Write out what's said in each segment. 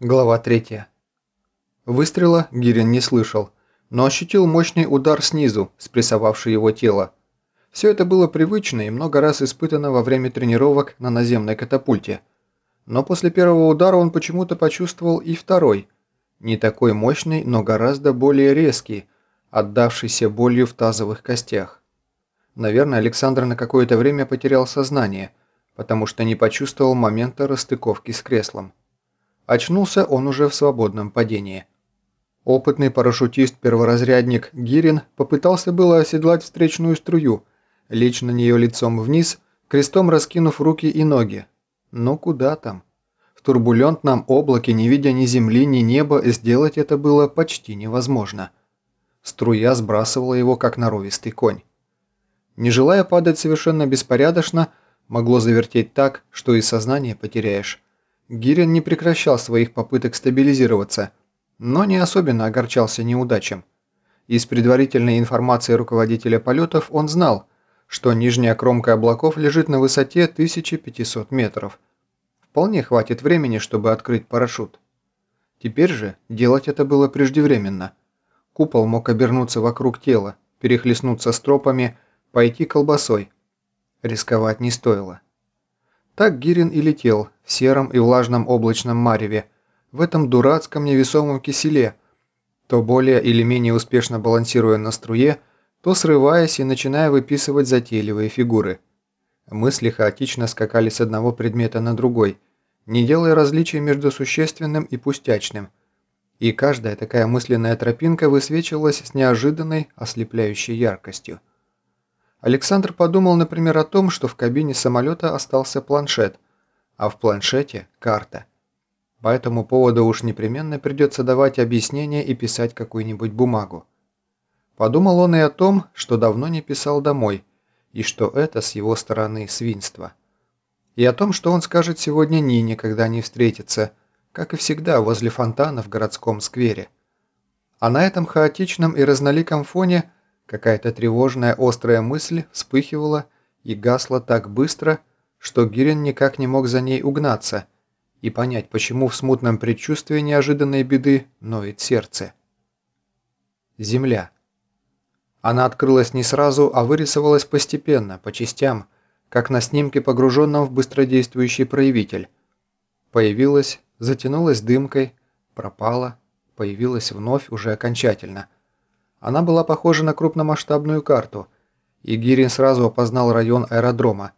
Глава 3. Выстрела Гирин не слышал, но ощутил мощный удар снизу, спрессовавший его тело. Все это было привычно и много раз испытано во время тренировок на наземной катапульте. Но после первого удара он почему-то почувствовал и второй, не такой мощный, но гораздо более резкий, отдавшийся болью в тазовых костях. Наверное, Александр на какое-то время потерял сознание, потому что не почувствовал момента расстыковки с креслом. Очнулся он уже в свободном падении. Опытный парашютист-перворазрядник Гирин попытался было оседлать встречную струю, лечь на нее лицом вниз, крестом раскинув руки и ноги. Но куда там? В турбулентном облаке, не видя ни земли, ни неба, сделать это было почти невозможно. Струя сбрасывала его, как норовистый конь. Не желая падать совершенно беспорядочно, могло завертеть так, что и сознание потеряешь. Гирин не прекращал своих попыток стабилизироваться, но не особенно огорчался неудачам. Из предварительной информации руководителя полетов он знал, что нижняя кромка облаков лежит на высоте 1500 метров. Вполне хватит времени, чтобы открыть парашют. Теперь же делать это было преждевременно. Купол мог обернуться вокруг тела, перехлестнуться стропами, пойти колбасой. Рисковать не стоило. Так Гирин и летел в сером и влажном облачном мареве, в этом дурацком невесомом киселе, то более или менее успешно балансируя на струе, то срываясь и начиная выписывать затейливые фигуры. Мысли хаотично скакали с одного предмета на другой, не делая различий между существенным и пустячным. И каждая такая мысленная тропинка высвечивалась с неожиданной ослепляющей яркостью. Александр подумал, например, о том, что в кабине самолета остался планшет, а в планшете – карта. По этому поводу уж непременно придется давать объяснение и писать какую-нибудь бумагу. Подумал он и о том, что давно не писал домой, и что это с его стороны свинство. И о том, что он скажет сегодня Нине, когда они встретятся, как и всегда возле фонтана в городском сквере. А на этом хаотичном и разноликом фоне – Какая-то тревожная острая мысль вспыхивала и гасла так быстро, что Гирин никак не мог за ней угнаться и понять, почему в смутном предчувствии неожиданной беды ноет сердце. Земля. Она открылась не сразу, а вырисовалась постепенно, по частям, как на снимке, погруженном в быстродействующий проявитель. Появилась, затянулась дымкой, пропала, появилась вновь уже окончательно – она была похожа на крупномасштабную карту, и Гирин сразу опознал район аэродрома,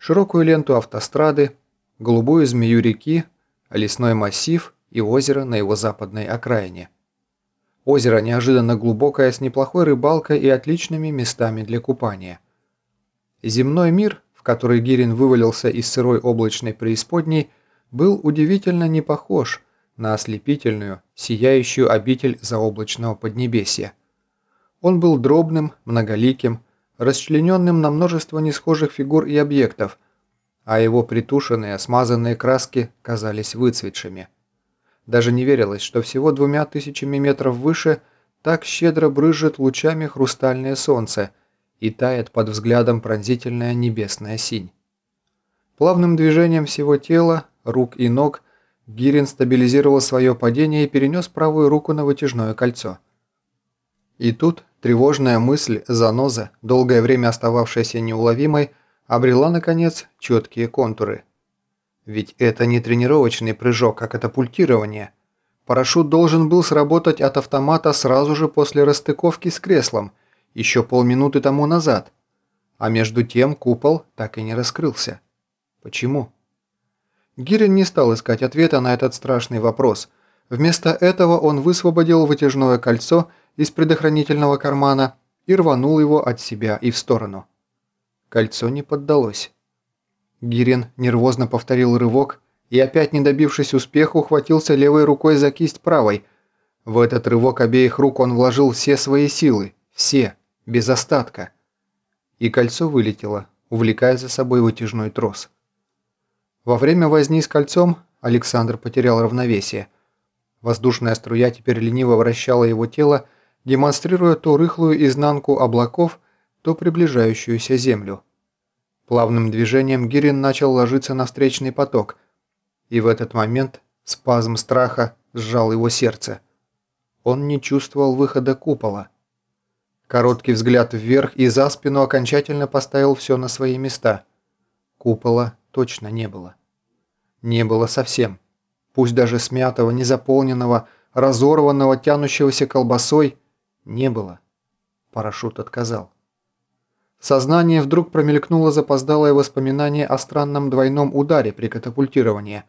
широкую ленту автострады, голубую змею реки, лесной массив и озеро на его западной окраине. Озеро неожиданно глубокое, с неплохой рыбалкой и отличными местами для купания. Земной мир, в который Гирин вывалился из сырой облачной преисподней, был удивительно не похож на ослепительную, сияющую обитель заоблачного поднебесья. Он был дробным, многоликим, расчлененным на множество несхожих фигур и объектов, а его притушенные, смазанные краски казались выцветшими. Даже не верилось, что всего двумя тысячами метров выше так щедро брызжет лучами хрустальное солнце и тает под взглядом пронзительная небесная синь. Плавным движением всего тела, рук и ног Гирин стабилизировал свое падение и перенес правую руку на вытяжное кольцо. И тут Тревожная мысль, заноза, долгое время остававшаяся неуловимой, обрела, наконец, четкие контуры. Ведь это не тренировочный прыжок, а катапультирование. Парашют должен был сработать от автомата сразу же после расстыковки с креслом, еще полминуты тому назад. А между тем купол так и не раскрылся. Почему? Гирин не стал искать ответа на этот страшный вопрос. Вместо этого он высвободил вытяжное кольцо из предохранительного кармана и рванул его от себя и в сторону. Кольцо не поддалось. Гирин нервозно повторил рывок и опять, не добившись успеха, ухватился левой рукой за кисть правой. В этот рывок обеих рук он вложил все свои силы, все, без остатка. И кольцо вылетело, увлекая за собой вытяжной трос. Во время возни с кольцом Александр потерял равновесие. Воздушная струя теперь лениво вращала его тело, демонстрируя то рыхлую изнанку облаков, то приближающуюся землю. Плавным движением Гирин начал ложиться на встречный поток, и в этот момент Спазм страха сжал его сердце. Он не чувствовал выхода купола. Короткий взгляд вверх и за спину окончательно поставил все на свои места. Купола точно не было. Не было совсем. Пусть даже смятого, незаполненного, разорванного, тянущегося колбасой, не было. Парашют отказал. В сознании вдруг промелькнуло запоздалое воспоминание о странном двойном ударе при катапультировании.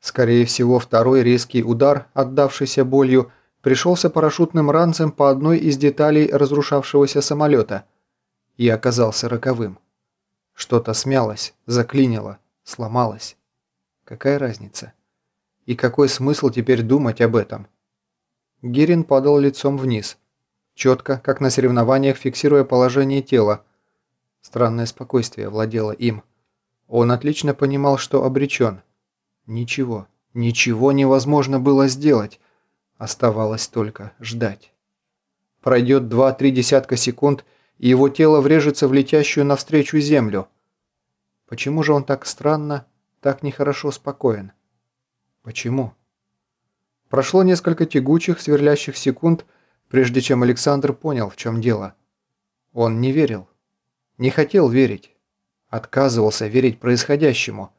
Скорее всего, второй резкий удар, отдавшийся болью, пришелся парашютным ранцем по одной из деталей разрушавшегося самолета и оказался роковым. Что-то смялось, заклинило, сломалось. Какая разница? И какой смысл теперь думать об этом? Герин падал лицом вниз, четко, как на соревнованиях, фиксируя положение тела. Странное спокойствие владело им. Он отлично понимал, что обречен. Ничего, ничего невозможно было сделать. Оставалось только ждать. Пройдет два-три десятка секунд, и его тело врежется в летящую навстречу землю. Почему же он так странно, так нехорошо спокоен? Почему? Прошло несколько тягучих, сверлящих секунд, прежде чем Александр понял, в чем дело. Он не верил. Не хотел верить. Отказывался верить происходящему.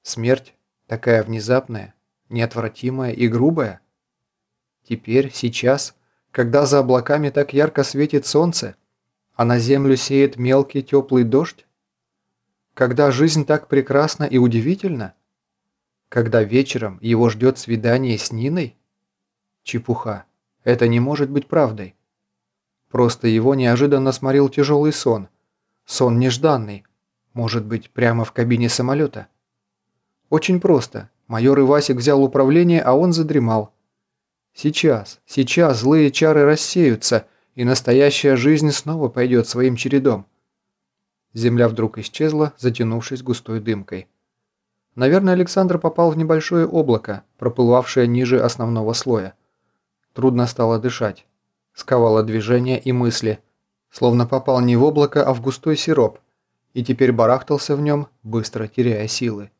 Смерть такая внезапная, неотвратимая и грубая. Теперь, сейчас, когда за облаками так ярко светит солнце, а на землю сеет мелкий теплый дождь? Когда жизнь так прекрасна и удивительна? Когда вечером его ждет свидание с Ниной? Чепуха. Это не может быть правдой. Просто его неожиданно сморил тяжелый сон. Сон нежданный. Может быть, прямо в кабине самолета. Очень просто. Майор Ивасик взял управление, а он задремал. Сейчас, сейчас злые чары рассеются, и настоящая жизнь снова пойдет своим чередом. Земля вдруг исчезла, затянувшись густой дымкой. Наверное, Александр попал в небольшое облако, проплывавшее ниже основного слоя. Трудно стало дышать. Сковало движение и мысли. Словно попал не в облако, а в густой сироп. И теперь барахтался в нем, быстро теряя силы.